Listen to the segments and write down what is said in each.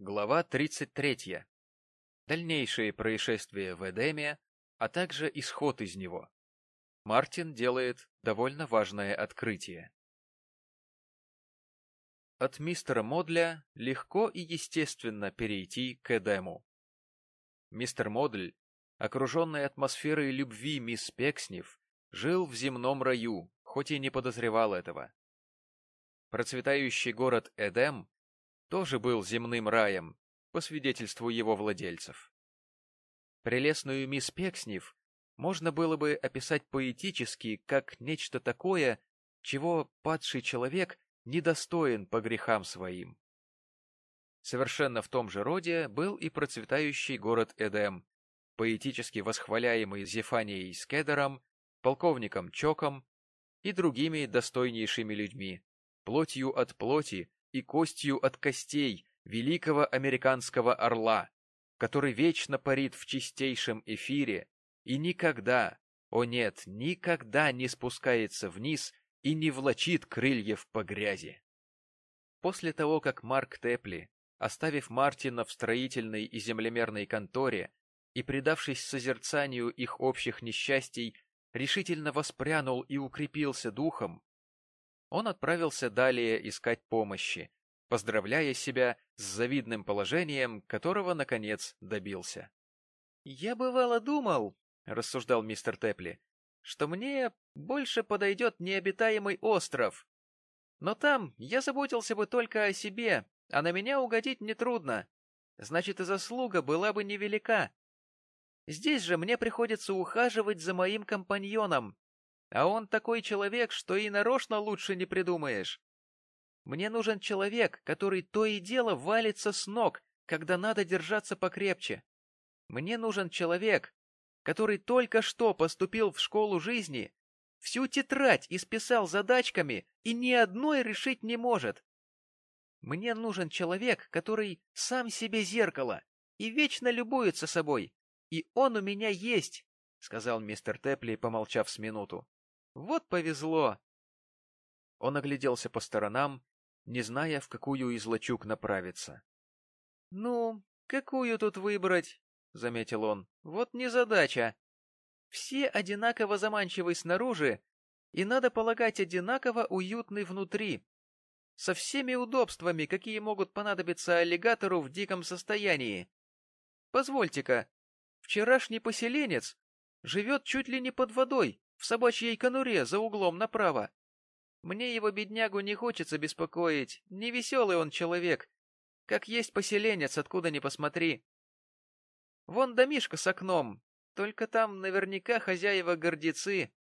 Глава 33. Дальнейшие происшествия в Эдеме, а также исход из него. Мартин делает довольно важное открытие. От мистера Модля легко и естественно перейти к Эдему. Мистер Модль, окруженный атмосферой любви мисс Пекснев, жил в земном раю, хоть и не подозревал этого. Процветающий город Эдем тоже был земным раем, по свидетельству его владельцев. Прелестную мисс Пекснев можно было бы описать поэтически как нечто такое, чего падший человек недостоин по грехам своим. Совершенно в том же роде был и процветающий город Эдем, поэтически восхваляемый Зефанией Скедером, полковником Чоком и другими достойнейшими людьми, плотью от плоти и костью от костей великого американского орла, который вечно парит в чистейшем эфире и никогда, о нет, никогда не спускается вниз и не влачит крыльев по грязи. После того, как Марк Тепли, оставив Мартина в строительной и землемерной конторе и предавшись созерцанию их общих несчастий, решительно воспрянул и укрепился духом, он отправился далее искать помощи, поздравляя себя с завидным положением, которого, наконец, добился. — Я бывало думал, — рассуждал мистер Тепли, — что мне больше подойдет необитаемый остров. Но там я заботился бы только о себе, а на меня угодить нетрудно. Значит, и заслуга была бы невелика. Здесь же мне приходится ухаживать за моим компаньоном, а он такой человек, что и нарочно лучше не придумаешь. Мне нужен человек, который то и дело валится с ног, когда надо держаться покрепче. Мне нужен человек, который только что поступил в школу жизни, всю тетрадь исписал задачками и ни одной решить не может. Мне нужен человек, который сам себе зеркало и вечно любуется собой. И он у меня есть, — сказал мистер Тепли, помолчав с минуту. Вот повезло. Он огляделся по сторонам, не зная, в какую из лачуг направиться. — Ну, какую тут выбрать? — заметил он. — Вот незадача. Все одинаково заманчивы снаружи, и, надо полагать, одинаково уютны внутри. Со всеми удобствами, какие могут понадобиться аллигатору в диком состоянии. Позвольте-ка, вчерашний поселенец живет чуть ли не под водой, в собачьей конуре за углом направо. Мне его беднягу не хочется беспокоить, невеселый он человек, как есть поселенец, откуда ни посмотри. Вон домишка с окном, только там наверняка хозяева гордецы.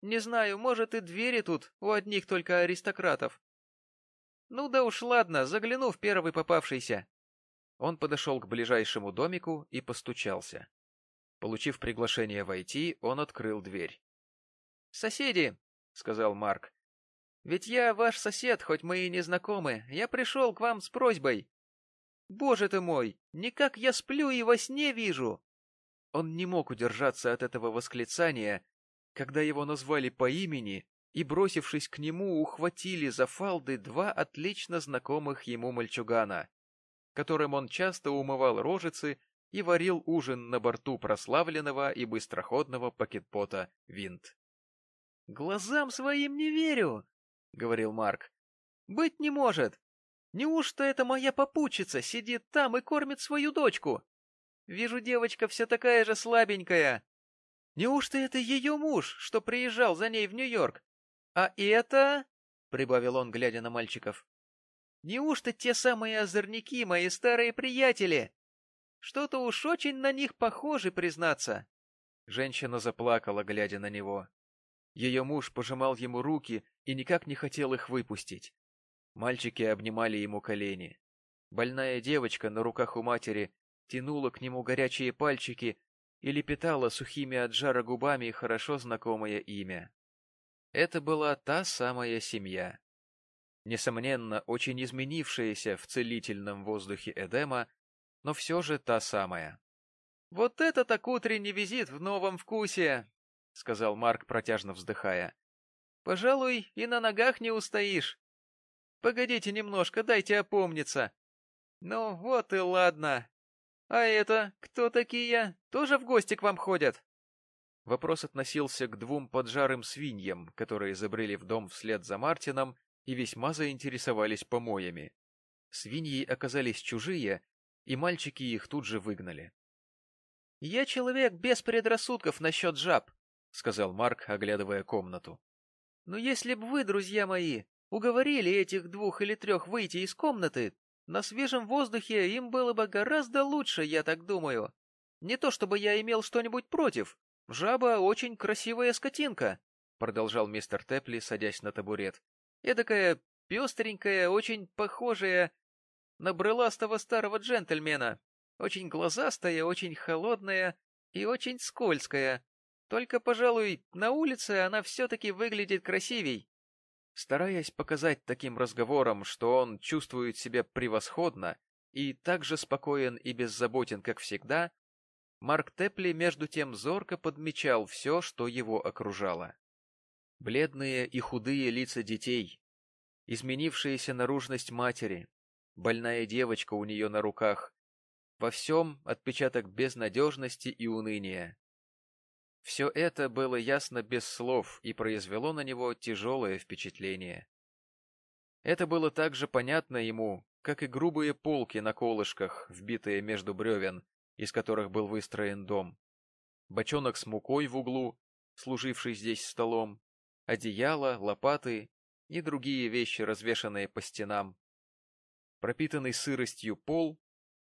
Не знаю, может и двери тут у одних только аристократов. Ну да уж ладно, загляну в первый попавшийся. Он подошел к ближайшему домику и постучался. Получив приглашение войти, он открыл дверь. «Соседи», — сказал Марк. «Ведь я ваш сосед, хоть мы и не знакомы. Я пришел к вам с просьбой». «Боже ты мой! Никак я сплю и во сне вижу!» Он не мог удержаться от этого восклицания, когда его назвали по имени и, бросившись к нему, ухватили за фалды два отлично знакомых ему мальчугана, которым он часто умывал рожицы и варил ужин на борту прославленного и быстроходного пакетбота «Винт». «Глазам своим не верю», — говорил Марк. «Быть не может. Неужто это моя попутчица сидит там и кормит свою дочку? Вижу, девочка вся такая же слабенькая. Неужто это ее муж, что приезжал за ней в Нью-Йорк? А это...» — прибавил он, глядя на мальчиков. «Неужто те самые озорники, мои старые приятели? Что-то уж очень на них похоже, признаться». Женщина заплакала, глядя на него. Ее муж пожимал ему руки и никак не хотел их выпустить. Мальчики обнимали ему колени. Больная девочка на руках у матери тянула к нему горячие пальчики и лепетала сухими от жара губами хорошо знакомое имя. Это была та самая семья. Несомненно, очень изменившаяся в целительном воздухе Эдема, но все же та самая. «Вот это так утренний визит в новом вкусе!» — сказал Марк, протяжно вздыхая. — Пожалуй, и на ногах не устоишь. Погодите немножко, дайте опомниться. Ну вот и ладно. А это кто такие? Тоже в гости к вам ходят? Вопрос относился к двум поджарым свиньям, которые забрели в дом вслед за Мартином и весьма заинтересовались помоями. Свиньи оказались чужие, и мальчики их тут же выгнали. — Я человек без предрассудков насчет жаб, — сказал Марк, оглядывая комнату. — Но если бы вы, друзья мои, уговорили этих двух или трех выйти из комнаты, на свежем воздухе им было бы гораздо лучше, я так думаю. Не то чтобы я имел что-нибудь против. Жаба очень красивая скотинка, — продолжал мистер Тепли, садясь на табурет. Эдакая пестренькая, очень похожая на брыластого старого джентльмена. Очень глазастая, очень холодная и очень скользкая. Только, пожалуй, на улице она все-таки выглядит красивей. Стараясь показать таким разговором, что он чувствует себя превосходно и так же спокоен и беззаботен, как всегда, Марк Тепли между тем зорко подмечал все, что его окружало. Бледные и худые лица детей, изменившаяся наружность матери, больная девочка у нее на руках, во всем отпечаток безнадежности и уныния. Все это было ясно без слов и произвело на него тяжелое впечатление. Это было так же понятно ему, как и грубые полки на колышках, вбитые между бревен, из которых был выстроен дом. Бочонок с мукой в углу, служивший здесь столом, одеяло, лопаты и другие вещи, развешанные по стенам. Пропитанный сыростью пол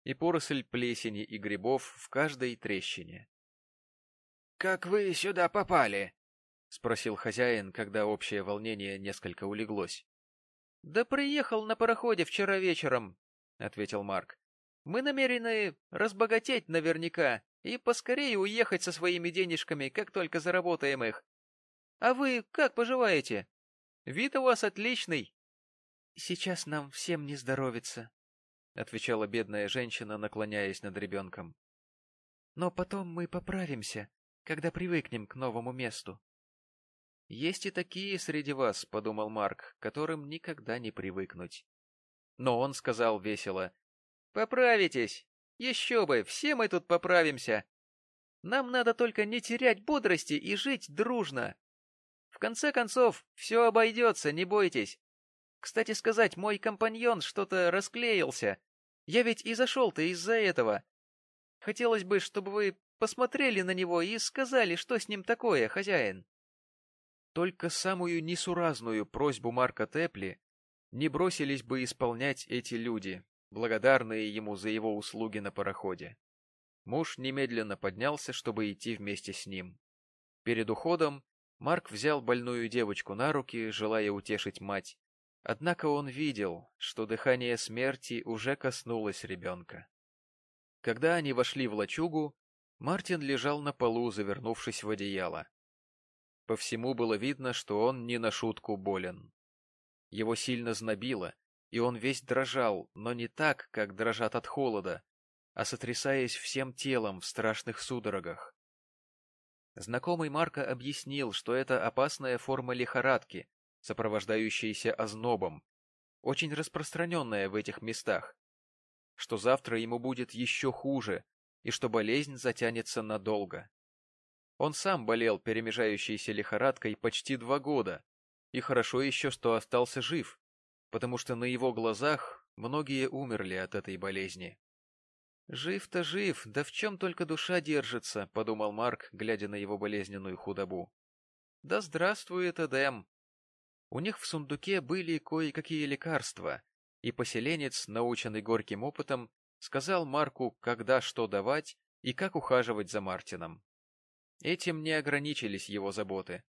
и поросль плесени и грибов в каждой трещине. — Как вы сюда попали? — спросил хозяин, когда общее волнение несколько улеглось. — Да приехал на пароходе вчера вечером, — ответил Марк. — Мы намерены разбогатеть наверняка и поскорее уехать со своими денежками, как только заработаем их. А вы как поживаете? Вид у вас отличный. — Сейчас нам всем не здоровится, — отвечала бедная женщина, наклоняясь над ребенком. — Но потом мы поправимся когда привыкнем к новому месту. Есть и такие среди вас, — подумал Марк, — которым никогда не привыкнуть. Но он сказал весело. — Поправитесь! Еще бы, все мы тут поправимся. Нам надо только не терять бодрости и жить дружно. В конце концов, все обойдется, не бойтесь. Кстати сказать, мой компаньон что-то расклеился. Я ведь и зашел-то из-за этого. Хотелось бы, чтобы вы посмотрели на него и сказали, что с ним такое, хозяин. Только самую несуразную просьбу Марка Тепли не бросились бы исполнять эти люди, благодарные ему за его услуги на пароходе. Муж немедленно поднялся, чтобы идти вместе с ним. Перед уходом Марк взял больную девочку на руки, желая утешить мать, однако он видел, что дыхание смерти уже коснулось ребенка. Когда они вошли в лачугу, Мартин лежал на полу, завернувшись в одеяло. По всему было видно, что он не на шутку болен. Его сильно знобило, и он весь дрожал, но не так, как дрожат от холода, а сотрясаясь всем телом в страшных судорогах. Знакомый Марка объяснил, что это опасная форма лихорадки, сопровождающаяся ознобом, очень распространенная в этих местах, что завтра ему будет еще хуже, и что болезнь затянется надолго. Он сам болел перемежающейся лихорадкой почти два года, и хорошо еще, что остался жив, потому что на его глазах многие умерли от этой болезни. «Жив-то жив, да в чем только душа держится», — подумал Марк, глядя на его болезненную худобу. «Да здравствует Эдем!» У них в сундуке были кое-какие лекарства, и поселенец, наученный горьким опытом, сказал Марку, когда что давать и как ухаживать за Мартином. Этим не ограничились его заботы.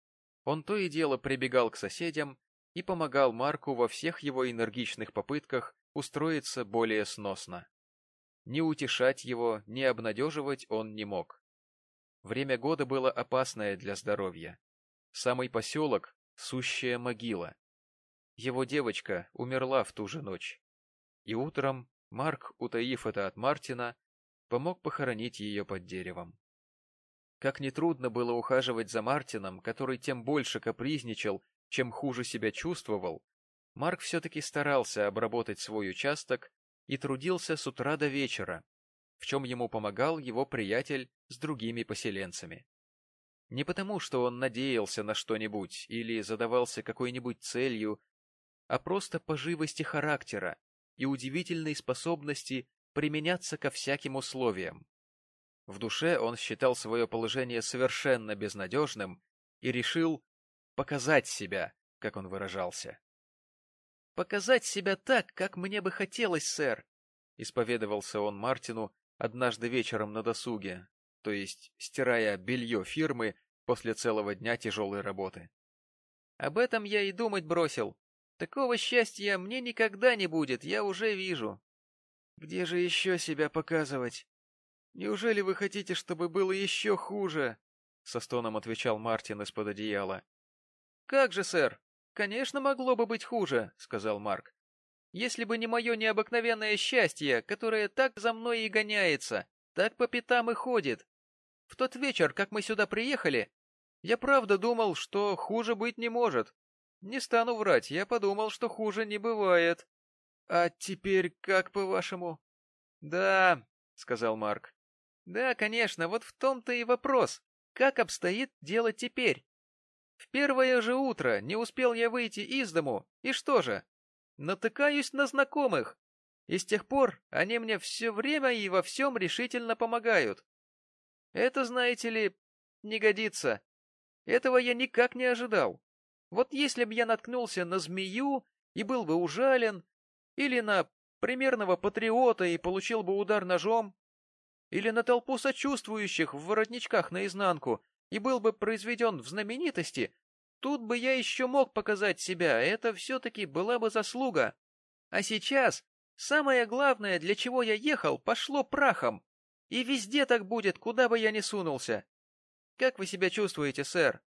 Он то и дело прибегал к соседям и помогал Марку во всех его энергичных попытках устроиться более сносно. Ни утешать его, ни обнадеживать он не мог. Время года было опасное для здоровья. Самый поселок — сущая могила. Его девочка умерла в ту же ночь. И утром Марк, утаив это от Мартина, помог похоронить ее под деревом. Как нетрудно было ухаживать за Мартином, который тем больше капризничал, чем хуже себя чувствовал, Марк все-таки старался обработать свой участок и трудился с утра до вечера, в чем ему помогал его приятель с другими поселенцами. Не потому, что он надеялся на что-нибудь или задавался какой-нибудь целью, а просто по живости характера и удивительной способности применяться ко всяким условиям. В душе он считал свое положение совершенно безнадежным и решил показать себя, как он выражался. — Показать себя так, как мне бы хотелось, сэр, — исповедовался он Мартину однажды вечером на досуге, то есть стирая белье фирмы после целого дня тяжелой работы. — Об этом я и думать бросил. Такого счастья мне никогда не будет, я уже вижу. — Где же еще себя показывать? Неужели вы хотите, чтобы было еще хуже? — со стоном отвечал Мартин из-под одеяла. — Как же, сэр? Конечно, могло бы быть хуже, — сказал Марк. — Если бы не мое необыкновенное счастье, которое так за мной и гоняется, так по пятам и ходит. В тот вечер, как мы сюда приехали, я правда думал, что хуже быть не может. Не стану врать, я подумал, что хуже не бывает. — А теперь как, по-вашему? — Да, — сказал Марк. Да, конечно, вот в том-то и вопрос. Как обстоит дело теперь? В первое же утро не успел я выйти из дому, и что же? Натыкаюсь на знакомых. И с тех пор они мне все время и во всем решительно помогают. Это, знаете ли, не годится. Этого я никак не ожидал. Вот если бы я наткнулся на змею и был бы ужален, или на примерного патриота и получил бы удар ножом, или на толпу сочувствующих в воротничках наизнанку и был бы произведен в знаменитости, тут бы я еще мог показать себя, это все-таки была бы заслуга. А сейчас самое главное, для чего я ехал, пошло прахом. И везде так будет, куда бы я ни сунулся. Как вы себя чувствуете, сэр? —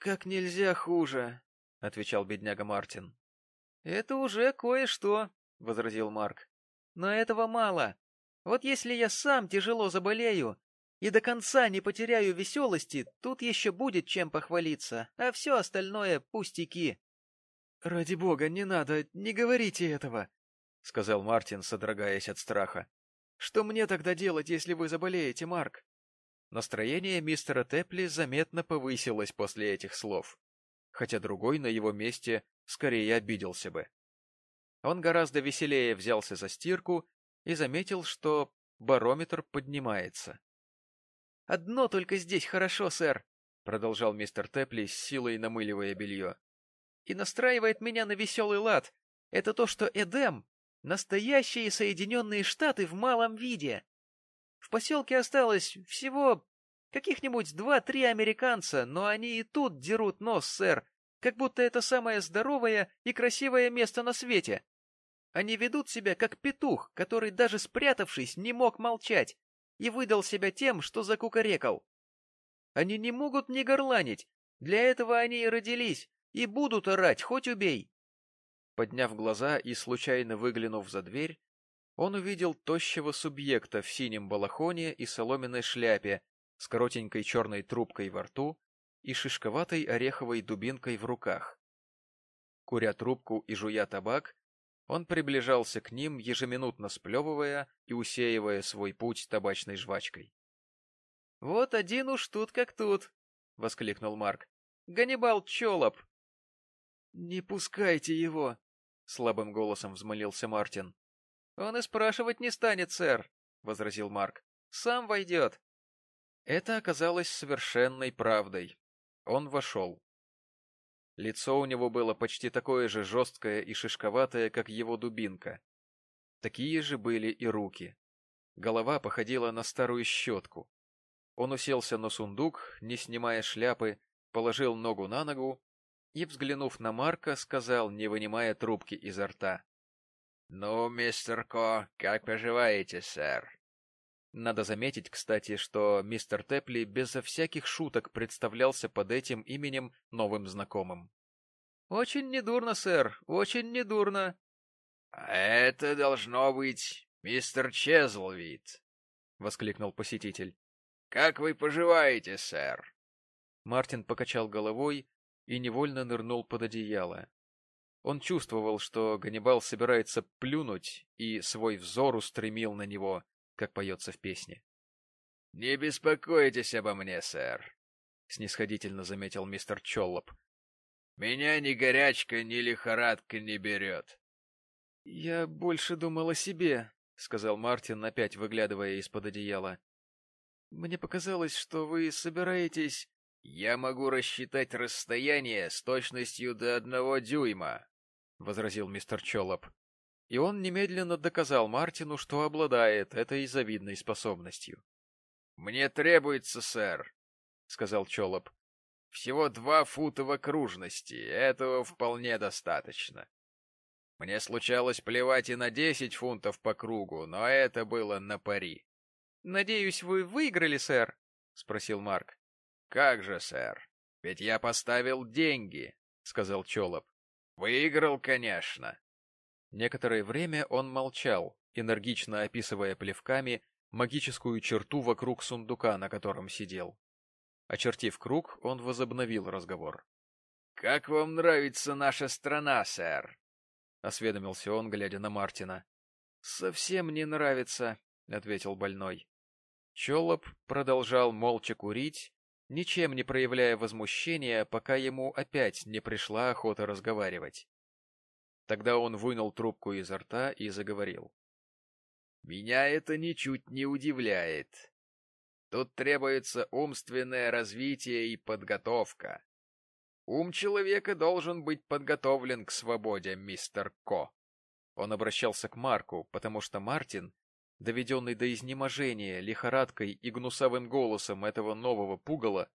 Как нельзя хуже, — отвечал бедняга Мартин. — Это уже кое-что, — возразил Марк. — Но этого мало. Вот если я сам тяжело заболею и до конца не потеряю веселости, тут еще будет чем похвалиться, а все остальное — пустяки. — Ради бога, не надо, не говорите этого, — сказал Мартин, содрогаясь от страха. — Что мне тогда делать, если вы заболеете, Марк? Настроение мистера Тепли заметно повысилось после этих слов, хотя другой на его месте скорее обиделся бы. Он гораздо веселее взялся за стирку и заметил, что барометр поднимается. — Одно только здесь хорошо, сэр, — продолжал мистер Тепли, с силой намыливая белье. — И настраивает меня на веселый лад. Это то, что Эдем — настоящие Соединенные Штаты в малом виде. В поселке осталось всего каких-нибудь два-три американца, но они и тут дерут нос, сэр, как будто это самое здоровое и красивое место на свете. Они ведут себя как петух, который, даже спрятавшись, не мог молчать и выдал себя тем, что закукарекал. Они не могут не горланить, для этого они и родились, и будут орать, хоть убей. Подняв глаза и случайно выглянув за дверь, он увидел тощего субъекта в синем балахоне и соломенной шляпе с коротенькой черной трубкой во рту и шишковатой ореховой дубинкой в руках. Куря трубку и жуя табак, он приближался к ним, ежеминутно сплевывая и усеивая свой путь табачной жвачкой. — Вот один уж тут как тут! — воскликнул Марк. — Ганнибал Чолоп! — Не пускайте его! — слабым голосом взмолился Мартин. — Он и спрашивать не станет, сэр, — возразил Марк. — Сам войдет. Это оказалось совершенной правдой. Он вошел. Лицо у него было почти такое же жесткое и шишковатое, как его дубинка. Такие же были и руки. Голова походила на старую щетку. Он уселся на сундук, не снимая шляпы, положил ногу на ногу и, взглянув на Марка, сказал, не вынимая трубки изо рта. — Ну, мистер Ко, как поживаете, сэр? Надо заметить, кстати, что мистер Тепли безо всяких шуток представлялся под этим именем новым знакомым. — Очень недурно, сэр, очень недурно. — Это должно быть мистер Чезлвид, — воскликнул посетитель. — Как вы поживаете, сэр? Мартин покачал головой и невольно нырнул под одеяло. Он чувствовал, что Ганнибал собирается плюнуть, и свой взор устремил на него, как поется в песне. — Не беспокойтесь обо мне, сэр, — снисходительно заметил мистер Чоллоп. — Меня ни горячка, ни лихорадка не берет. — Я больше думал о себе, — сказал Мартин, опять выглядывая из-под одеяла. — Мне показалось, что вы собираетесь... — Я могу рассчитать расстояние с точностью до одного дюйма, — возразил мистер Чолоп. И он немедленно доказал Мартину, что обладает этой завидной способностью. — Мне требуется, сэр, — сказал Чолоп. — Всего два фута в окружности, этого вполне достаточно. Мне случалось плевать и на десять фунтов по кругу, но это было на пари. — Надеюсь, вы выиграли, сэр? — спросил Марк. — Как же, сэр, ведь я поставил деньги, — сказал Чолоп. Выиграл, конечно. Некоторое время он молчал, энергично описывая плевками магическую черту вокруг сундука, на котором сидел. Очертив круг, он возобновил разговор. — Как вам нравится наша страна, сэр? — осведомился он, глядя на Мартина. — Совсем не нравится, — ответил больной. Чолоп продолжал молча курить, ничем не проявляя возмущения, пока ему опять не пришла охота разговаривать. Тогда он вынул трубку изо рта и заговорил. — Меня это ничуть не удивляет. Тут требуется умственное развитие и подготовка. Ум человека должен быть подготовлен к свободе, мистер Ко. Он обращался к Марку, потому что Мартин доведенный до изнеможения лихорадкой и гнусавым голосом этого нового пугала,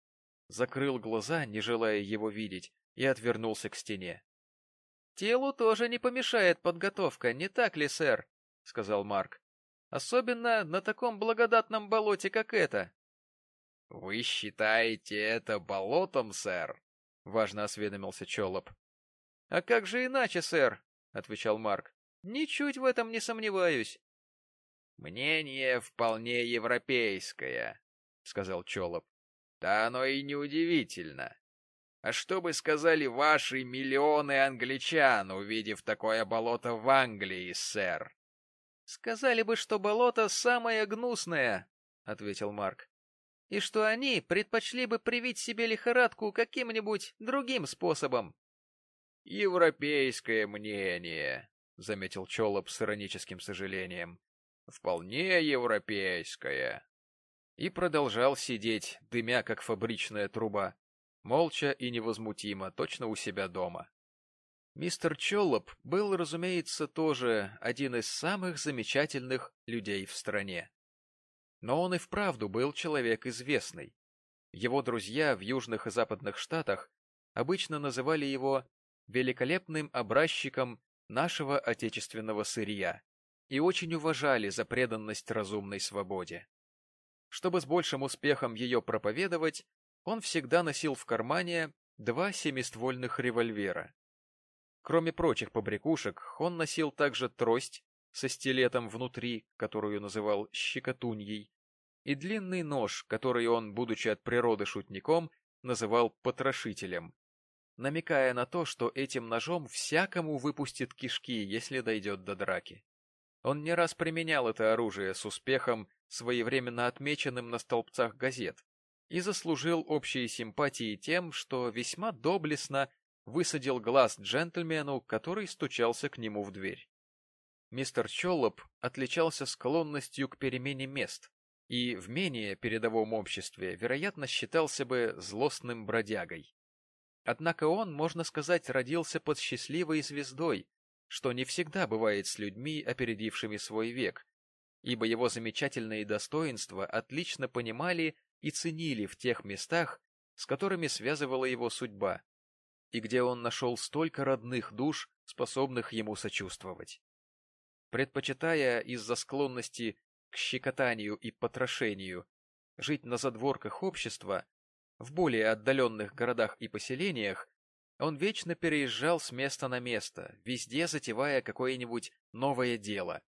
закрыл глаза, не желая его видеть, и отвернулся к стене. — Телу тоже не помешает подготовка, не так ли, сэр? — сказал Марк. — Особенно на таком благодатном болоте, как это. — Вы считаете это болотом, сэр? — важно осведомился Чолоп. — А как же иначе, сэр? — отвечал Марк. — Ничуть в этом не сомневаюсь. Мнение вполне европейское, — сказал Чолоп. Да оно и неудивительно. А что бы сказали ваши миллионы англичан, увидев такое болото в Англии, сэр? — Сказали бы, что болото самое гнусное, — ответил Марк, — и что они предпочли бы привить себе лихорадку каким-нибудь другим способом. — Европейское мнение, — заметил Чолоп с ироническим сожалением вполне европейская. И продолжал сидеть, дымя, как фабричная труба, молча и невозмутимо, точно у себя дома. Мистер Чоллоп был, разумеется, тоже один из самых замечательных людей в стране. Но он и вправду был человек известный. Его друзья в южных и западных штатах обычно называли его великолепным образчиком нашего отечественного сырья и очень уважали за преданность разумной свободе. Чтобы с большим успехом ее проповедовать, он всегда носил в кармане два семиствольных револьвера. Кроме прочих побрякушек, он носил также трость со стилетом внутри, которую называл щекотуньей, и длинный нож, который он, будучи от природы шутником, называл потрошителем, намекая на то, что этим ножом всякому выпустит кишки, если дойдет до драки. Он не раз применял это оружие с успехом, своевременно отмеченным на столбцах газет, и заслужил общие симпатии тем, что весьма доблестно высадил глаз джентльмену, который стучался к нему в дверь. Мистер Чоллоп отличался склонностью к перемене мест и в менее передовом обществе, вероятно, считался бы злостным бродягой. Однако он, можно сказать, родился под счастливой звездой, что не всегда бывает с людьми, опередившими свой век, ибо его замечательные достоинства отлично понимали и ценили в тех местах, с которыми связывала его судьба, и где он нашел столько родных душ, способных ему сочувствовать. Предпочитая из-за склонности к щекотанию и потрошению жить на задворках общества, в более отдаленных городах и поселениях, он вечно переезжал с места на место, везде затевая какое-нибудь новое дело.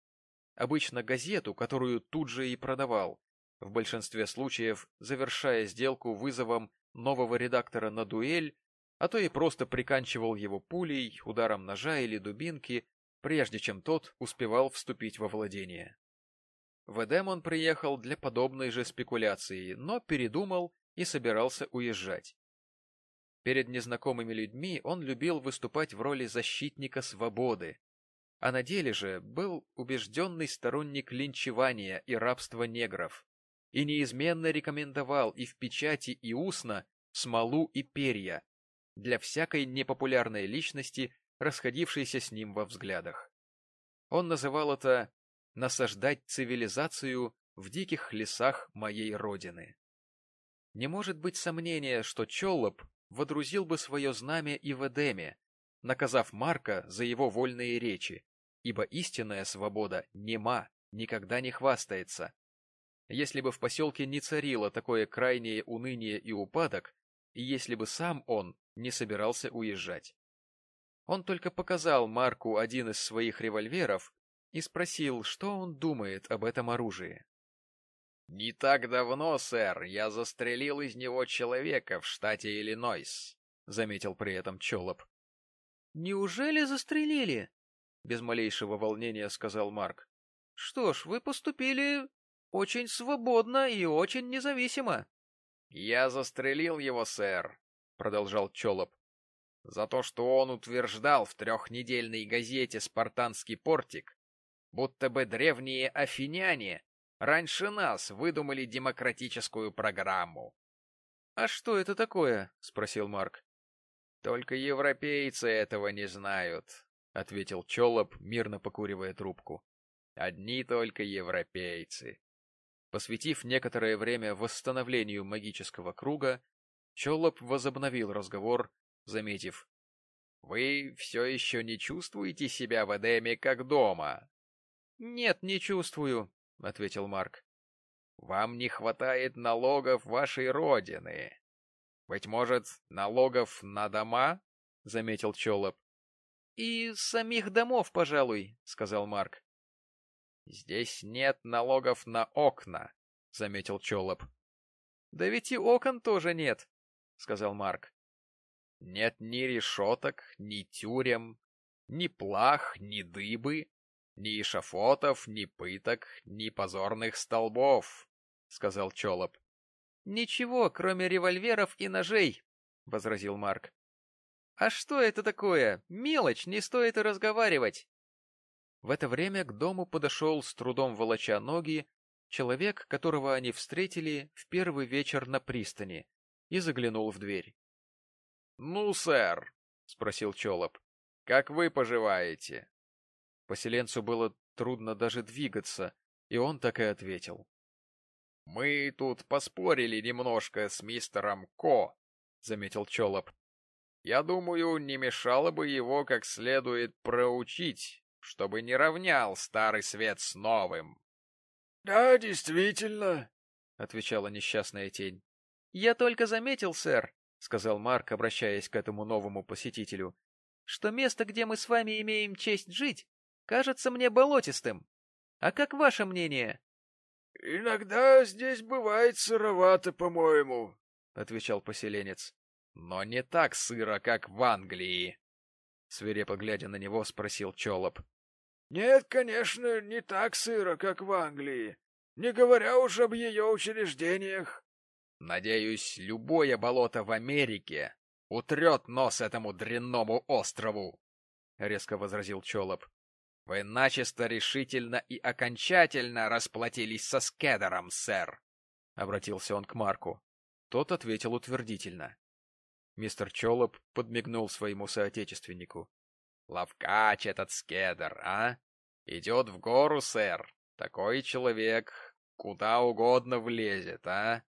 Обычно газету, которую тут же и продавал, в большинстве случаев завершая сделку вызовом нового редактора на дуэль, а то и просто приканчивал его пулей, ударом ножа или дубинки, прежде чем тот успевал вступить во владение. В Эдем он приехал для подобной же спекуляции, но передумал и собирался уезжать. Перед незнакомыми людьми он любил выступать в роли защитника свободы, а на деле же был убежденный сторонник линчевания и рабства негров и неизменно рекомендовал и в печати, и устно смолу и перья для всякой непопулярной личности, расходившейся с ним во взглядах. Он называл это «насаждать цивилизацию в диких лесах моей родины». Не может быть сомнения, что Чоллоп водрузил бы свое знамя и в Эдеме, наказав Марка за его вольные речи, ибо истинная свобода нема, никогда не хвастается. Если бы в поселке не царило такое крайнее уныние и упадок, и если бы сам он не собирался уезжать. Он только показал Марку один из своих револьверов и спросил, что он думает об этом оружии. «Не так давно, сэр, я застрелил из него человека в штате Иллинойс», — заметил при этом Чолоп. «Неужели застрелили?» — без малейшего волнения сказал Марк. «Что ж, вы поступили очень свободно и очень независимо». «Я застрелил его, сэр», — продолжал Чолоп, «за то, что он утверждал в трехнедельной газете «Спартанский портик», будто бы древние афиняне Раньше нас выдумали демократическую программу. — А что это такое? — спросил Марк. — Только европейцы этого не знают, — ответил Чолоп, мирно покуривая трубку. — Одни только европейцы. Посвятив некоторое время восстановлению магического круга, Чолоп возобновил разговор, заметив. — Вы все еще не чувствуете себя в Эдеме как дома? — Нет, не чувствую, — ответил Марк. — Вам не хватает налогов вашей родины. Быть может, налогов на дома? — заметил Чолоп. — И самих домов, пожалуй, — сказал Марк. — Здесь нет налогов на окна, — заметил Чолоп. — Да ведь и окон тоже нет, — сказал Марк. — Нет ни решеток, ни тюрем, ни плах, ни дыбы, ни шафотов, ни пыток, ни позорных столбов, — сказал Чолоп. — Ничего, кроме револьверов и ножей, — возразил Марк. — А что это такое? Мелочь, не стоит и разговаривать. В это время к дому подошел, с трудом волоча ноги, человек, которого они встретили в первый вечер на пристани, и заглянул в дверь. — Ну, сэр, — спросил Чолоп, — как вы поживаете? Поселенцу было трудно даже двигаться, и он так и ответил. — Мы тут поспорили немножко с мистером Ко, — заметил Чолоп. — Я думаю, не мешало бы его как следует проучить, чтобы не равнял старый свет с новым. — Да, действительно, — отвечала несчастная тень. — Я только заметил, сэр, — сказал Марк, обращаясь к этому новому посетителю, — что место, где мы с вами имеем честь жить, кажется мне болотистым. А как ваше мнение? — Иногда здесь бывает сыровато, по-моему, — отвечал поселенец. — Но не так сыро, как в Англии, — свирепо глядя на него, спросил Чолоп. — Нет, конечно, не так сыро, как в Англии, не говоря уж об ее учреждениях. — Надеюсь, любое болото в Америке утрет нос этому дрянному острову, — резко возразил Чолоп. Вы начисто решительно и окончательно расплатились со Скедером, сэр. Обратился он к Марку. Тот ответил утвердительно. Мистер Чолоп подмигнул своему соотечественнику. — Ловкач этот Скедер, а? Идет в гору, сэр. Такой человек куда угодно влезет, а?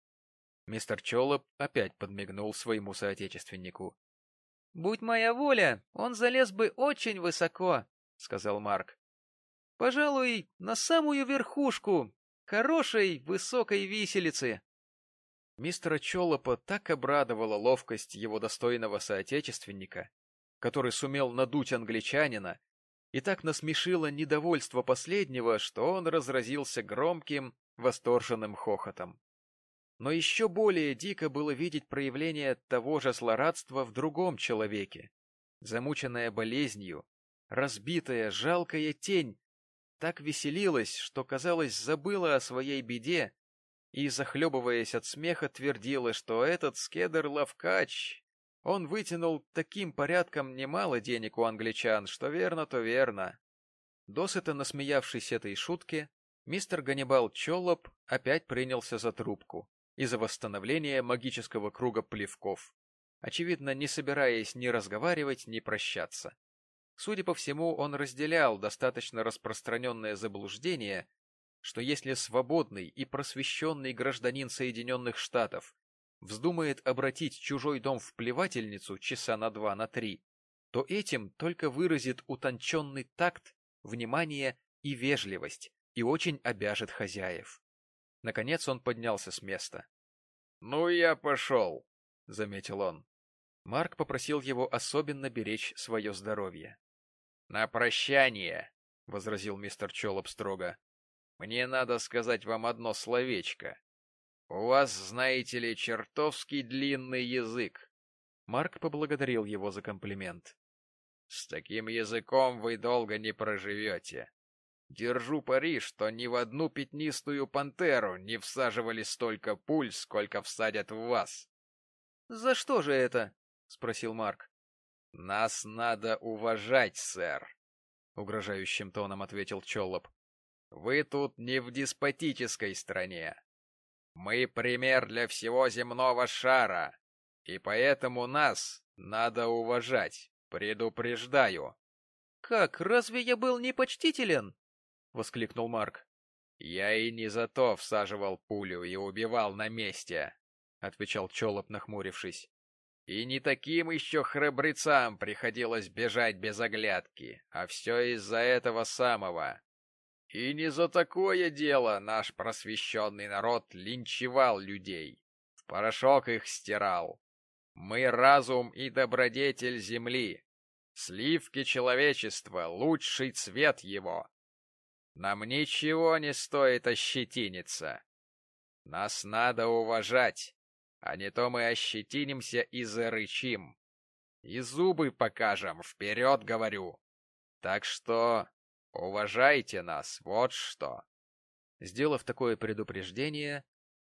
Мистер Чолоп опять подмигнул своему соотечественнику. — Будь моя воля, он залез бы очень высоко, — сказал Марк. — Пожалуй, на самую верхушку хорошей высокой виселицы. Мистера Чолопа так обрадовала ловкость его достойного соотечественника, который сумел надуть англичанина, и так насмешило недовольство последнего, что он разразился громким, восторженным хохотом. Но еще более дико было видеть проявление того же злорадства в другом человеке. Замученная болезнью, разбитая, жалкая тень так веселилась, что, казалось, забыла о своей беде и, захлебываясь от смеха, твердила, что этот скедер Лавкач, он вытянул таким порядком немало денег у англичан, что верно, то верно. Досыто насмеявшись этой шутке, мистер Ганнибал Чоллоп опять принялся за трубку и за восстановление магического круга плевков, очевидно, не собираясь ни разговаривать, ни прощаться. Судя по всему, он разделял достаточно распространенное заблуждение, что если свободный и просвещенный гражданин Соединенных Штатов вздумает обратить чужой дом в плевательницу часа на два, на три, то этим только выразит утонченный такт, внимание и вежливость и очень обяжет хозяев. Наконец он поднялся с места. — Ну, я пошел, — заметил он. Марк попросил его особенно беречь свое здоровье. — На прощание, — возразил мистер Чолоп строго. — Мне надо сказать вам одно словечко. У вас, знаете ли, чертовски длинный язык. Марк поблагодарил его за комплимент. — С таким языком вы долго не проживете. Держу пари, что ни в одну пятнистую пантеру не всаживали столько пуль, сколько всадят в вас. — За что же это? — спросил Марк. — Нас надо уважать, сэр, — угрожающим тоном ответил Чоллоп. — Вы тут не в деспотической стране. Мы пример для всего земного шара, и поэтому нас надо уважать, предупреждаю. — Как, разве я был непочтителен? — воскликнул Марк. — Я и не за то всаживал пулю и убивал на месте, — отвечал Чолоп, нахмурившись. — И не таким еще храбрецам приходилось бежать без оглядки, а все из-за этого самого. И не за такое дело наш просвещенный народ линчевал людей, в порошок их стирал. Мы разум и добродетель земли, сливки человечества, лучший цвет его. Нам ничего не стоит ощетиниться. Нас надо уважать, а не то мы ощетинимся и зарычим. И зубы покажем, вперед говорю. Так что уважайте нас, вот что. Сделав такое предупреждение,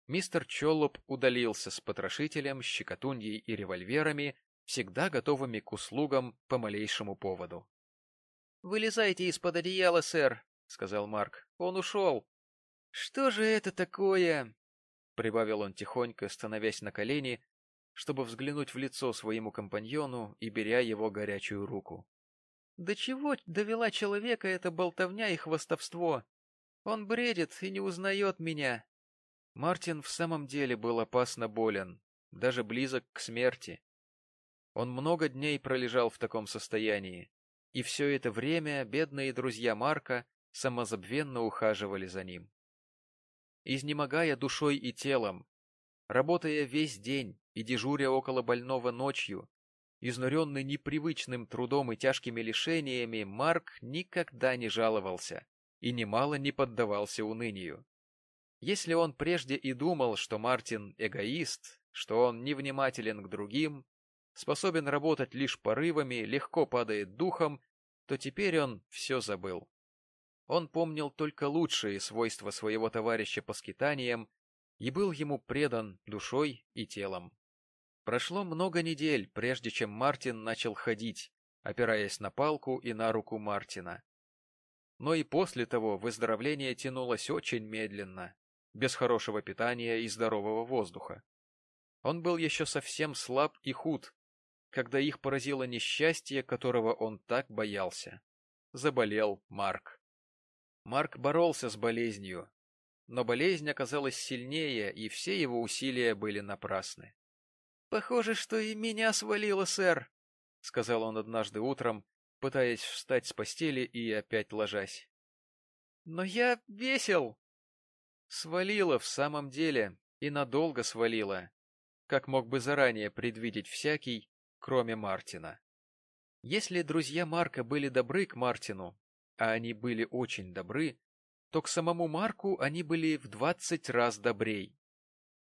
мистер Чоллоп удалился с потрошителем, щекотуньей и револьверами, всегда готовыми к услугам по малейшему поводу. — Вылезайте из-под одеяла, сэр, — сказал Марк. — Он ушел. — Что же это такое? — прибавил он тихонько, становясь на колени, чтобы взглянуть в лицо своему компаньону и беря его горячую руку. — Да чего довела человека эта болтовня и хвостовство? Он бредит и не узнает меня. Мартин в самом деле был опасно болен, даже близок к смерти. Он много дней пролежал в таком состоянии, и все это время бедные друзья Марка самозабвенно ухаживали за ним. Изнемогая душой и телом, работая весь день и дежуря около больного ночью, изнуренный непривычным трудом и тяжкими лишениями, Марк никогда не жаловался и немало не поддавался унынию. Если он прежде и думал, что Мартин эгоист, что он невнимателен к другим, способен работать лишь порывами, легко падает духом, то теперь он все забыл. Он помнил только лучшие свойства своего товарища по скитаниям и был ему предан душой и телом. Прошло много недель, прежде чем Мартин начал ходить, опираясь на палку и на руку Мартина. Но и после того выздоровление тянулось очень медленно, без хорошего питания и здорового воздуха. Он был еще совсем слаб и худ, когда их поразило несчастье, которого он так боялся. Заболел Марк. Марк боролся с болезнью, но болезнь оказалась сильнее, и все его усилия были напрасны. — Похоже, что и меня свалило, сэр, — сказал он однажды утром, пытаясь встать с постели и опять ложась. — Но я весел. Свалило в самом деле, и надолго свалило, как мог бы заранее предвидеть всякий, кроме Мартина. Если друзья Марка были добры к Мартину, а они были очень добры, то к самому Марку они были в двадцать раз добрей.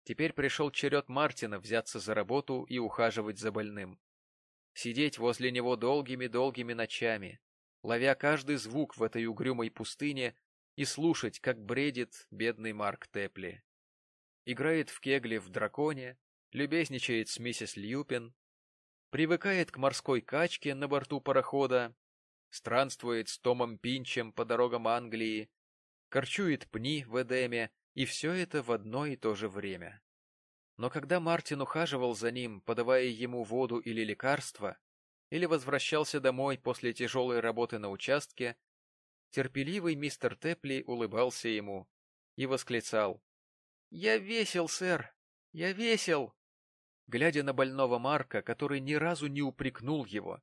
Теперь пришел черед Мартина взяться за работу и ухаживать за больным. Сидеть возле него долгими-долгими ночами, ловя каждый звук в этой угрюмой пустыне и слушать, как бредит бедный Марк Тепли. Играет в кегли в драконе, любезничает с миссис Льюпин, привыкает к морской качке на борту парохода, странствует с Томом Пинчем по дорогам Англии, корчует пни в Эдеме, и все это в одно и то же время. Но когда Мартин ухаживал за ним, подавая ему воду или лекарства, или возвращался домой после тяжелой работы на участке, терпеливый мистер Тепли улыбался ему и восклицал. — Я весел, сэр, я весел! Глядя на больного Марка, который ни разу не упрекнул его,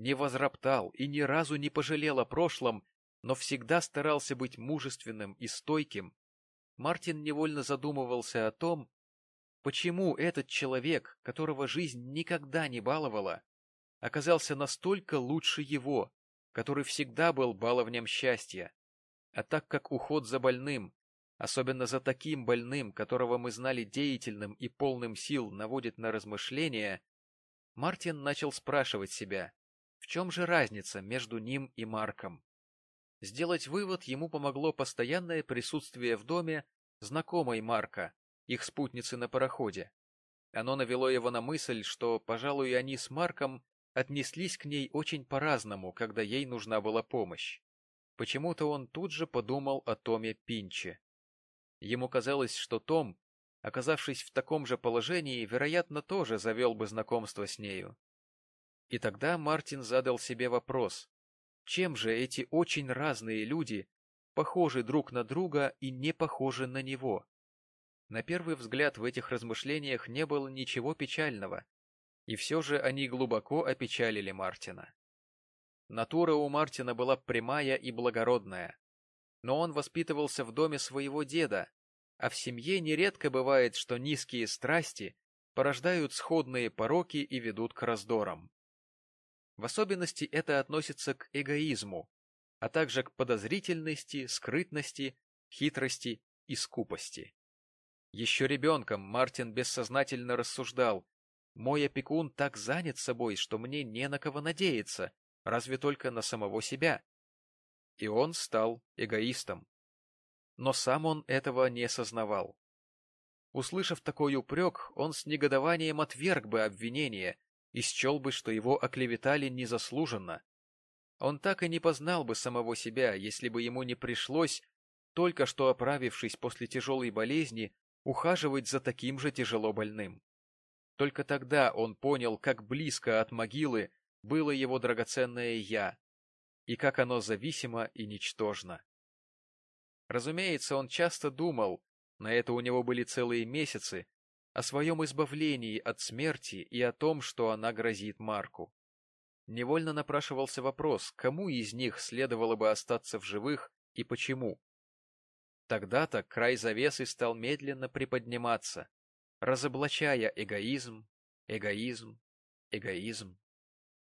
не возроптал и ни разу не пожалел о прошлом, но всегда старался быть мужественным и стойким, Мартин невольно задумывался о том, почему этот человек, которого жизнь никогда не баловала, оказался настолько лучше его, который всегда был баловнем счастья. А так как уход за больным, особенно за таким больным, которого мы знали деятельным и полным сил, наводит на размышления, Мартин начал спрашивать себя, в чем же разница между ним и Марком. Сделать вывод ему помогло постоянное присутствие в доме знакомой Марка, их спутницы на пароходе. Оно навело его на мысль, что, пожалуй, они с Марком отнеслись к ней очень по-разному, когда ей нужна была помощь. Почему-то он тут же подумал о Томе Пинче. Ему казалось, что Том, оказавшись в таком же положении, вероятно, тоже завел бы знакомство с нею. И тогда Мартин задал себе вопрос, чем же эти очень разные люди похожи друг на друга и не похожи на него? На первый взгляд в этих размышлениях не было ничего печального, и все же они глубоко опечалили Мартина. Натура у Мартина была прямая и благородная, но он воспитывался в доме своего деда, а в семье нередко бывает, что низкие страсти порождают сходные пороки и ведут к раздорам. В особенности это относится к эгоизму, а также к подозрительности, скрытности, хитрости и скупости. Еще ребенком Мартин бессознательно рассуждал, «Мой опекун так занят собой, что мне не на кого надеяться, разве только на самого себя». И он стал эгоистом. Но сам он этого не сознавал. Услышав такой упрек, он с негодованием отверг бы обвинение и счел бы, что его оклеветали незаслуженно. Он так и не познал бы самого себя, если бы ему не пришлось, только что оправившись после тяжелой болезни, ухаживать за таким же тяжело больным. Только тогда он понял, как близко от могилы было его драгоценное «я», и как оно зависимо и ничтожно. Разумеется, он часто думал, на это у него были целые месяцы, о своем избавлении от смерти и о том, что она грозит Марку. Невольно напрашивался вопрос, кому из них следовало бы остаться в живых и почему. Тогда-то край завесы стал медленно приподниматься, разоблачая эгоизм, эгоизм, эгоизм.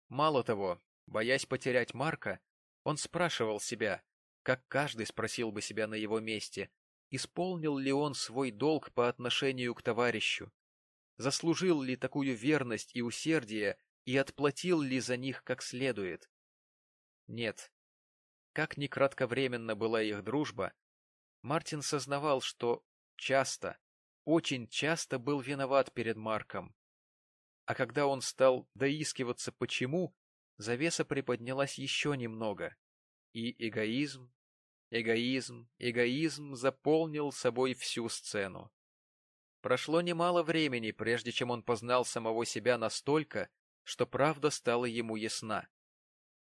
Мало того, боясь потерять Марка, он спрашивал себя, как каждый спросил бы себя на его месте, исполнил ли он свой долг по отношению к товарищу, заслужил ли такую верность и усердие и отплатил ли за них как следует. Нет. Как ни кратковременно была их дружба, Мартин сознавал, что часто, очень часто был виноват перед Марком. А когда он стал доискиваться почему, завеса приподнялась еще немного, и эгоизм, эгоизм, эгоизм заполнил собой всю сцену. Прошло немало времени, прежде чем он познал самого себя настолько, что правда стала ему ясна.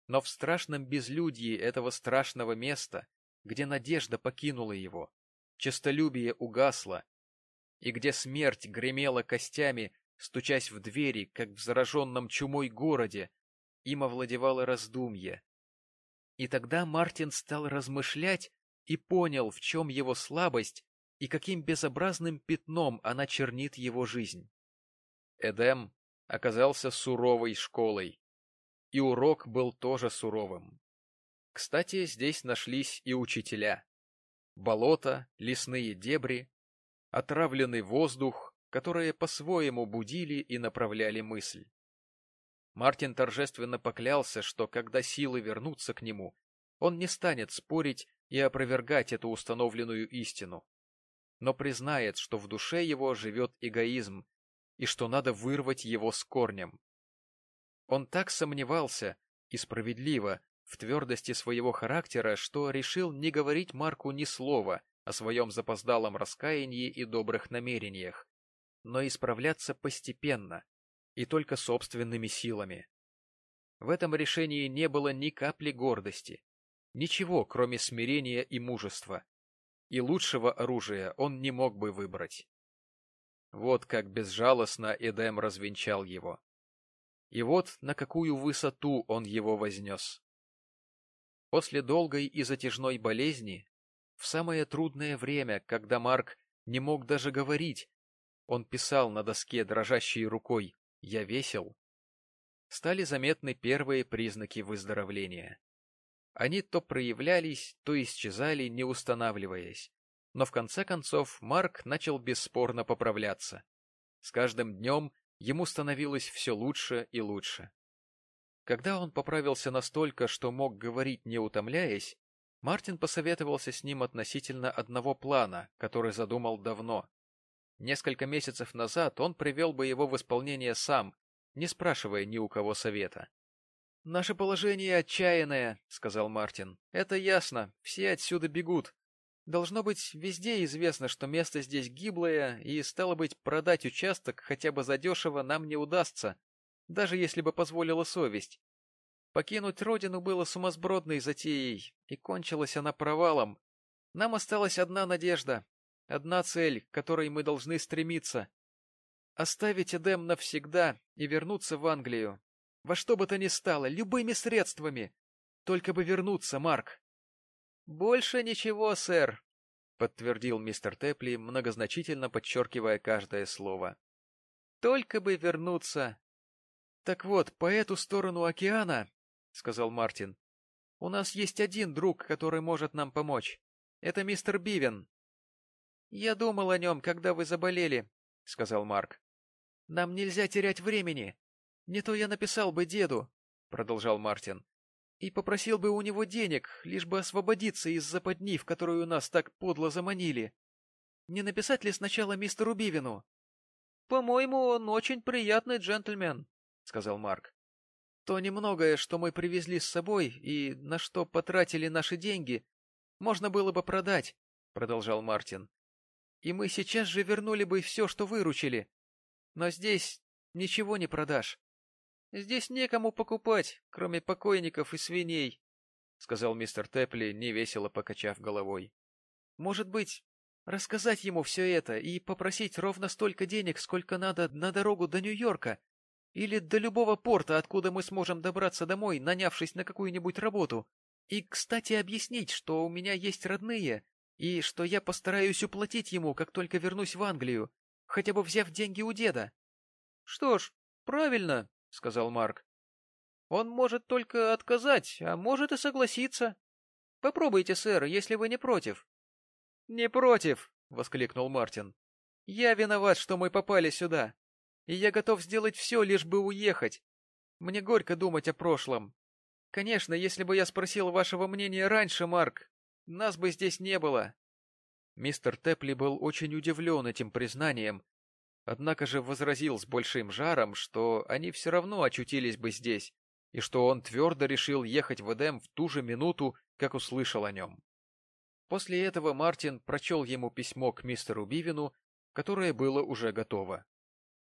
Но в страшном безлюдье этого страшного места где надежда покинула его, честолюбие угасло, и где смерть гремела костями, стучась в двери, как в зараженном чумой городе, им овладевало раздумье. И тогда Мартин стал размышлять и понял, в чем его слабость и каким безобразным пятном она чернит его жизнь. Эдем оказался суровой школой, и урок был тоже суровым. Кстати, здесь нашлись и учителя. Болото, лесные дебри, отравленный воздух, которые по-своему будили и направляли мысль. Мартин торжественно поклялся, что когда силы вернутся к нему, он не станет спорить и опровергать эту установленную истину, но признает, что в душе его живет эгоизм и что надо вырвать его с корнем. Он так сомневался, и справедливо, в твердости своего характера, что решил не говорить Марку ни слова о своем запоздалом раскаянии и добрых намерениях, но исправляться постепенно и только собственными силами. В этом решении не было ни капли гордости, ничего, кроме смирения и мужества, и лучшего оружия он не мог бы выбрать. Вот как безжалостно Эдем развенчал его. И вот на какую высоту он его вознес. После долгой и затяжной болезни, в самое трудное время, когда Марк не мог даже говорить, он писал на доске дрожащей рукой «Я весел», стали заметны первые признаки выздоровления. Они то проявлялись, то исчезали, не устанавливаясь. Но в конце концов Марк начал бесспорно поправляться. С каждым днем ему становилось все лучше и лучше. Когда он поправился настолько, что мог говорить не утомляясь, Мартин посоветовался с ним относительно одного плана, который задумал давно. Несколько месяцев назад он привел бы его в исполнение сам, не спрашивая ни у кого совета. — Наше положение отчаянное, — сказал Мартин. — Это ясно, все отсюда бегут. Должно быть, везде известно, что место здесь гиблое, и, стало быть, продать участок хотя бы задешево нам не удастся, даже если бы позволила совесть. Покинуть родину было сумасбродной затеей, и кончилась она провалом. Нам осталась одна надежда, одна цель, к которой мы должны стремиться. Оставить Эдем навсегда и вернуться в Англию. Во что бы то ни стало, любыми средствами. Только бы вернуться, Марк. «Больше ничего, сэр», — подтвердил мистер Тепли, многозначительно подчеркивая каждое слово. «Только бы вернуться». «Так вот, по эту сторону океана», — сказал Мартин, — «у нас есть один друг, который может нам помочь. Это мистер Бивен». «Я думал о нем, когда вы заболели», — сказал Марк. «Нам нельзя терять времени. Не то я написал бы деду», — продолжал Мартин и попросил бы у него денег, лишь бы освободиться из западни, в которую нас так подло заманили. Не написать ли сначала мистеру Бивину? — По-моему, он очень приятный джентльмен, — сказал Марк. — То немногое, что мы привезли с собой и на что потратили наши деньги, можно было бы продать, — продолжал Мартин. — И мы сейчас же вернули бы все, что выручили. Но здесь ничего не продашь. Здесь некому покупать, кроме покойников и свиней, — сказал мистер Тепли, невесело покачав головой. — Может быть, рассказать ему все это и попросить ровно столько денег, сколько надо на дорогу до Нью-Йорка или до любого порта, откуда мы сможем добраться домой, нанявшись на какую-нибудь работу. И, кстати, объяснить, что у меня есть родные, и что я постараюсь уплатить ему, как только вернусь в Англию, хотя бы взяв деньги у деда. — Что ж, правильно, — сказал Марк. «Он может только отказать, а может и согласиться. Попробуйте, сэр, если вы не против». «Не против!» — воскликнул Мартин. «Я виноват, что мы попали сюда, и я готов сделать все, лишь бы уехать. Мне горько думать о прошлом. Конечно, если бы я спросил вашего мнения раньше, Марк, нас бы здесь не было». Мистер Тепли был очень удивлен этим признанием однако же возразил с большим жаром, что они все равно очутились бы здесь, и что он твердо решил ехать в Эдем в ту же минуту, как услышал о нем. После этого Мартин прочел ему письмо к мистеру Бивину, которое было уже готово.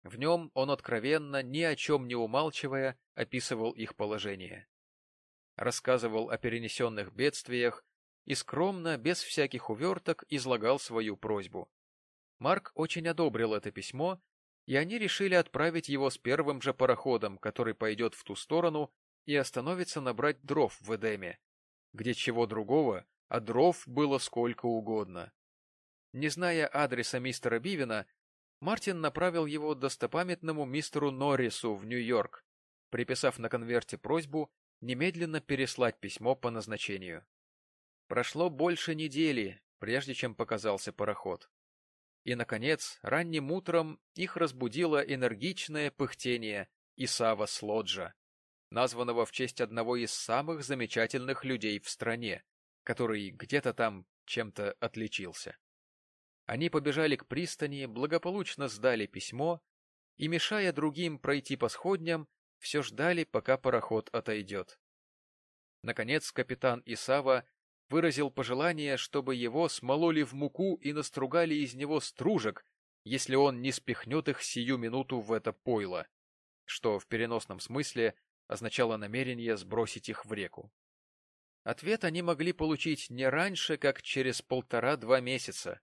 В нем он откровенно, ни о чем не умалчивая, описывал их положение. Рассказывал о перенесенных бедствиях и скромно, без всяких уверток, излагал свою просьбу. Марк очень одобрил это письмо, и они решили отправить его с первым же пароходом, который пойдет в ту сторону и остановится набрать дров в Эдеме, где чего другого, а дров было сколько угодно. Не зная адреса мистера Бивина, Мартин направил его достопамятному мистеру Норрису в Нью-Йорк, приписав на конверте просьбу немедленно переслать письмо по назначению. Прошло больше недели, прежде чем показался пароход. И, наконец, ранним утром их разбудило энергичное пыхтение Исава Слоджа, названного в честь одного из самых замечательных людей в стране, который где-то там чем-то отличился. Они побежали к пристани, благополучно сдали письмо и, мешая другим пройти по сходням, все ждали, пока пароход отойдет. Наконец капитан Исава выразил пожелание, чтобы его смололи в муку и настругали из него стружек, если он не спихнет их сию минуту в это пойло, что в переносном смысле означало намерение сбросить их в реку. Ответ они могли получить не раньше, как через полтора-два месяца.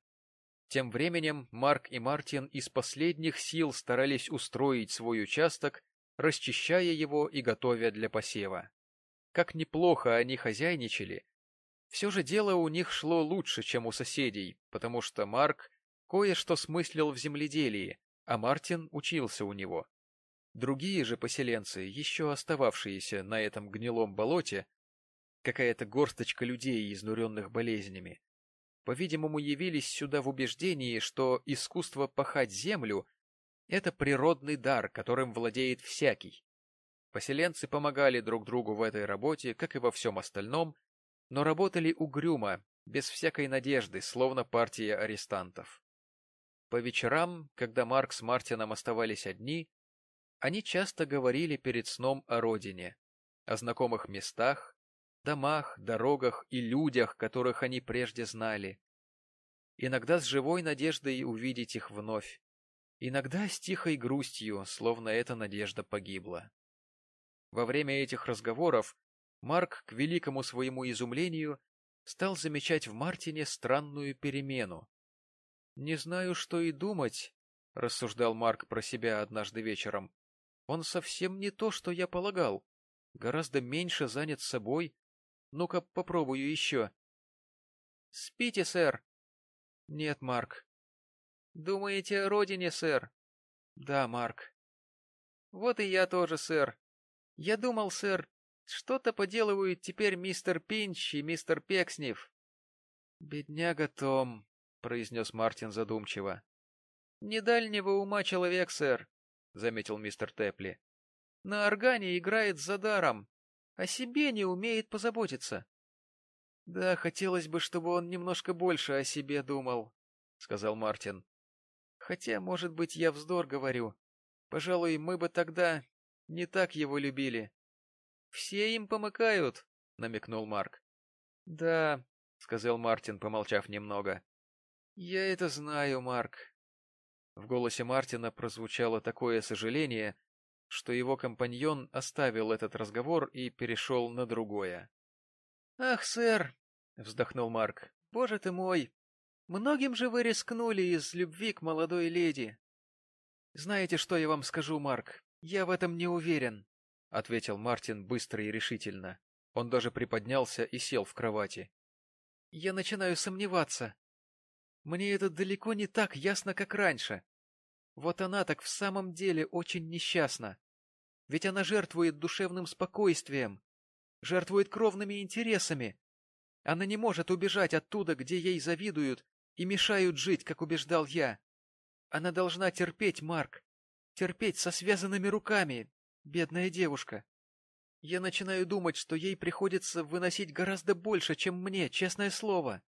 Тем временем Марк и Мартин из последних сил старались устроить свой участок, расчищая его и готовя для посева. Как неплохо они хозяйничали, все же дело у них шло лучше, чем у соседей, потому что Марк кое-что смыслил в земледелии, а Мартин учился у него. Другие же поселенцы, еще остававшиеся на этом гнилом болоте, какая-то горсточка людей, изнуренных болезнями, по-видимому, явились сюда в убеждении, что искусство пахать землю — это природный дар, которым владеет всякий. Поселенцы помогали друг другу в этой работе, как и во всем остальном, но работали угрюмо, без всякой надежды, словно партия арестантов. По вечерам, когда Марк с Мартином оставались одни, они часто говорили перед сном о родине, о знакомых местах, домах, дорогах и людях, которых они прежде знали. Иногда с живой надеждой увидеть их вновь, иногда с тихой грустью, словно эта надежда погибла. Во время этих разговоров Марк, к великому своему изумлению, стал замечать в Мартине странную перемену. «Не знаю, что и думать», — рассуждал Марк про себя однажды вечером. «Он совсем не то, что я полагал. Гораздо меньше занят собой, ну-ка, попробую еще. Спите, сэр. Нет, Марк. Думаете о родине, сэр? Да, Марк. Вот и я тоже, сэр. Я думал, сэр, что-то поделывают теперь мистер Пинч и мистер Пекснев. Бедняга Том, произнес Мартин задумчиво. Не дальнего ума человек, сэр, заметил мистер Тепли. На органе играет за даром, о себе не умеет позаботиться. — Да, хотелось бы, чтобы он немножко больше о себе думал, — сказал Мартин. — Хотя, может быть, я вздор говорю. Пожалуй, мы бы тогда не так его любили. — Все им помыкают, — намекнул Марк. — Да, — сказал Мартин, помолчав немного. — Я это знаю, Марк. В голосе Мартина прозвучало такое сожаление, что его компаньон оставил этот разговор и перешел на другое. — Ах, сэр, — вздохнул Марк, — боже ты мой, многим же вы рискнули из любви к молодой леди. — Знаете, что я вам скажу, Марк? Я в этом не уверен, — ответил Мартин быстро и решительно. Он даже приподнялся и сел в кровати. — Я начинаю сомневаться. Мне это далеко не так ясно, как раньше. Вот она так в самом деле очень несчастна. Ведь она жертвует душевным спокойствием, жертвует кровными интересами. Она не может убежать оттуда, где ей завидуют и мешают жить, как убеждал я. Она должна терпеть, Марк, терпеть со связанными руками, бедная девушка. Я начинаю думать, что ей приходится выносить гораздо больше, чем мне, честное слово.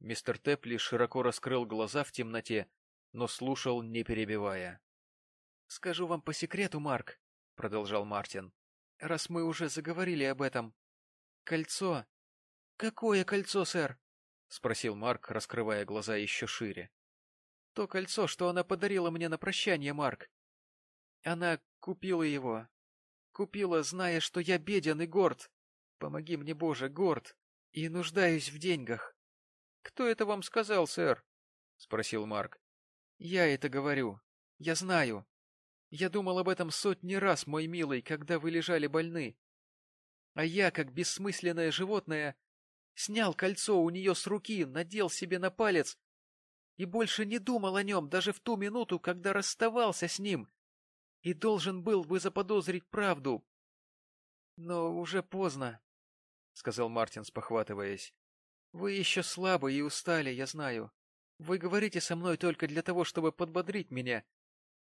Мистер Тепли широко раскрыл глаза в темноте, но слушал, не перебивая. — Скажу вам по секрету, Марк, — продолжал Мартин, — раз мы уже заговорили об этом. Кольцо... — Какое кольцо, сэр? — спросил Марк, раскрывая глаза еще шире. — То кольцо, что она подарила мне на прощание, Марк. Она купила его. Купила, зная, что я беден и горд. Помоги мне, Боже, горд. И нуждаюсь в деньгах. — Кто это вам сказал, сэр? — спросил Марк. — Я это говорю. Я знаю. Я думал об этом сотни раз, мой милый, когда вы лежали больны. А я, как бессмысленное животное, снял кольцо у нее с руки, надел себе на палец и больше не думал о нем даже в ту минуту, когда расставался с ним, и должен был бы заподозрить правду. Но уже поздно, — сказал Мартин, спохватываясь. — Вы еще слабы и устали, я знаю. Вы говорите со мной только для того, чтобы подбодрить меня.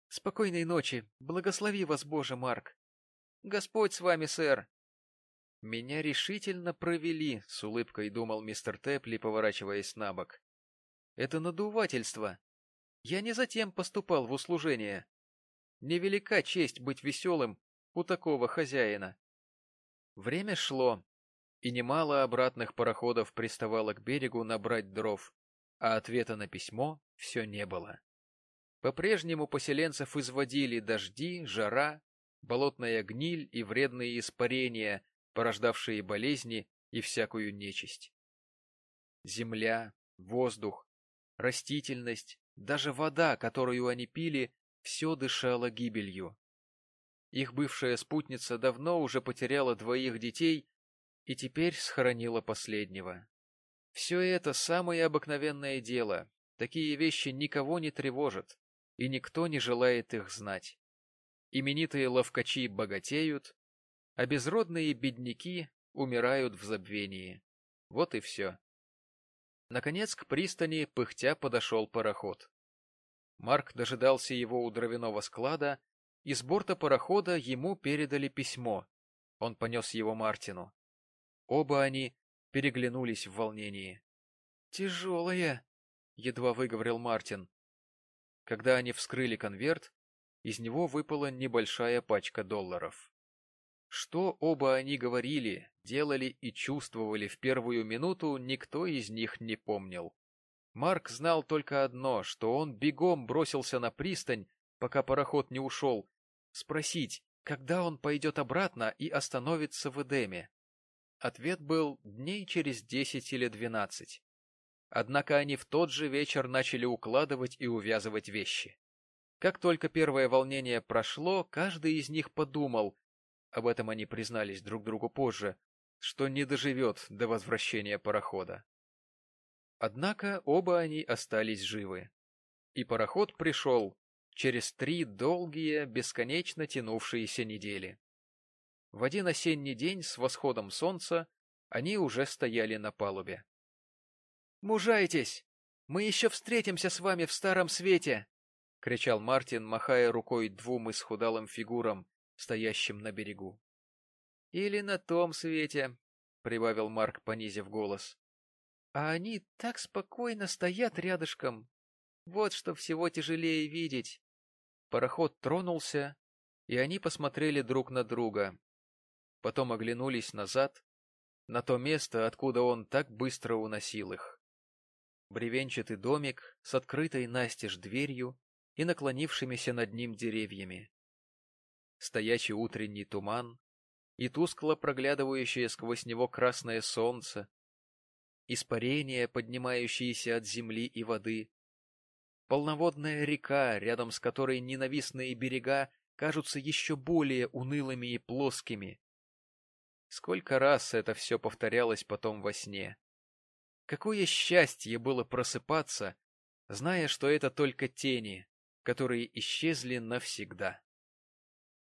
Спокойной ночи. Благослови вас, Боже, Марк. Господь с вами, сэр. Меня решительно провели, с улыбкой думал мистер Тепли, поворачиваясь на бок. Это надувательство. Я не затем поступал в услужение. Невелика честь быть веселым у такого хозяина. Время шло, и немало обратных пароходов приставало к берегу набрать дров, а ответа на письмо все не было. По-прежнему поселенцев изводили дожди, жара, болотная гниль и вредные испарения, порождавшие болезни и всякую нечисть. Земля, воздух, растительность, даже вода, которую они пили, все дышало гибелью. Их бывшая спутница давно уже потеряла двоих детей и теперь схоронила последнего. Все это самое обыкновенное дело, такие вещи никого не тревожат, и никто не желает их знать. Именитые ловкачи богатеют, а безродные бедняки умирают в забвении. Вот и все. Наконец к пристани пыхтя подошел пароход. Марк дожидался его у дровяного склада, и с борта парохода ему передали письмо. Он понес его Мартину. Оба они переглянулись в волнении. «Тяжелая», — едва выговорил Мартин. Когда они вскрыли конверт, из него выпала небольшая пачка долларов. Что оба они говорили, делали и чувствовали в первую минуту, никто из них не помнил. Марк знал только одно, что он бегом бросился на пристань, пока пароход не ушел, спросить, когда он пойдет обратно и остановится в Эдеме. Ответ был дней через десять или двенадцать. Однако они в тот же вечер начали укладывать и увязывать вещи. Как только первое волнение прошло, каждый из них подумал, об этом они признались друг другу позже, что не доживет до возвращения парохода. Однако оба они остались живы. И пароход пришел через три долгие, бесконечно тянувшиеся недели. В один осенний день с восходом солнца они уже стояли на палубе. «Мужайтесь! Мы еще встретимся с вами в Старом Свете!» — кричал Мартин, махая рукой двум исхудалым фигурам, стоящим на берегу. «Или на том свете», — прибавил Марк, понизив голос. «А они так спокойно стоят рядышком. Вот что всего тяжелее видеть». Пароход тронулся, и они посмотрели друг на друга. Потом оглянулись назад, на то место, откуда он так быстро уносил их. Бревенчатый домик с открытой настежь дверью и наклонившимися над ним деревьями стоячий утренний туман и тускло проглядывающее сквозь него красное солнце, испарения, поднимающиеся от земли и воды, полноводная река, рядом с которой ненавистные берега кажутся еще более унылыми и плоскими. Сколько раз это все повторялось потом во сне. Какое счастье было просыпаться, зная, что это только тени, которые исчезли навсегда.